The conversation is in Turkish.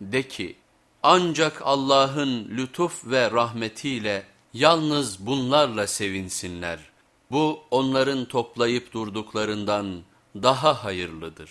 De ki ancak Allah'ın lütuf ve rahmetiyle yalnız bunlarla sevinsinler. Bu onların toplayıp durduklarından daha hayırlıdır.